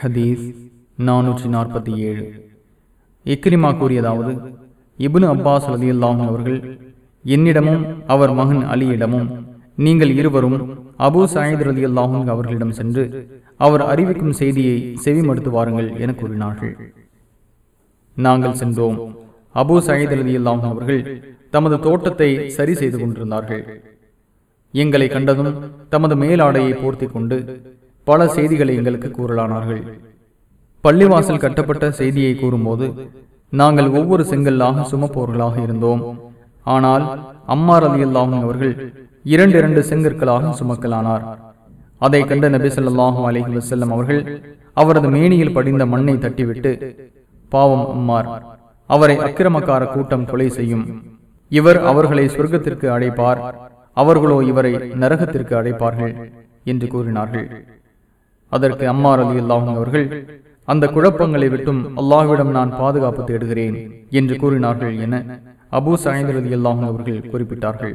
ஹதீஸ் நானூற்றி நாற்பத்தி ஏழு இக்ரிமா கூறியதாவது இப்னு அப்பாஸ் ரலியல்லாஹு அவர்கள் என்னிடமும் அவர் மகன் அலியிடமும் நீங்கள் இருவரும் அபு சாயித் ரலியல்லாஹு அவர்களிடம் சென்று அவர் அறிவிக்கும் செய்தியை செவிமடுத்து வாருங்கள் என கூறினார்கள். நாங்கள் சென்றோம். அபு சயீத் ரலியல்லாஹு அவர்கள் தமது தோட்டத்தை சரி செய்து கொண்டிருந்தார்கள். எங்களை கண்டதும் தமது மேலாடையை போர்த்தி கொண்டு பல செய்திகளை எங்களுக்கு கூறலானார்கள். பள்ளிவாசல் கட்டப்பட்ட செய்தியை கூறும்போது நாங்கள் ஒவ்வொரு செங்கல்லாக சுமப்போர்களாக இருந்தோம். ஆனால் அம்மார் அலி அல்லாஹும் அவர்கள் இரண்டு இரண்டு செங்கற்களாக சுமக்கலானார். அதை கண்ட நபி ஸல்லல்லாஹு அலைஹி அவர்கள் அவரது மேனியில் படிந்த மண்ணை தட்டிவிட்டு பாவம் அம்மார் அவரை அக்கிரமக்கார கூட்டம் கொலை செய்யும். இவர் அவர்களை சொர்க்கத்திற்கு அழைப்பார் அவர்களோ இவரை நரகத்திற்கு அழைப்பார்கள் என்று கூறினார்கள். அதற்கு அம்மார் அலி அல்லாஹும் அவர்கள் அந்த குழப்பங்களை விட்டும் அல்லாஹ்விடம் நான் பாதுகாப்பு தேடுகிறேன் என்று கூறினார்கள் என அபூ சாயித் அலி அல்லாஹும் அவர்கள் குறிப்பிட்டார்கள்.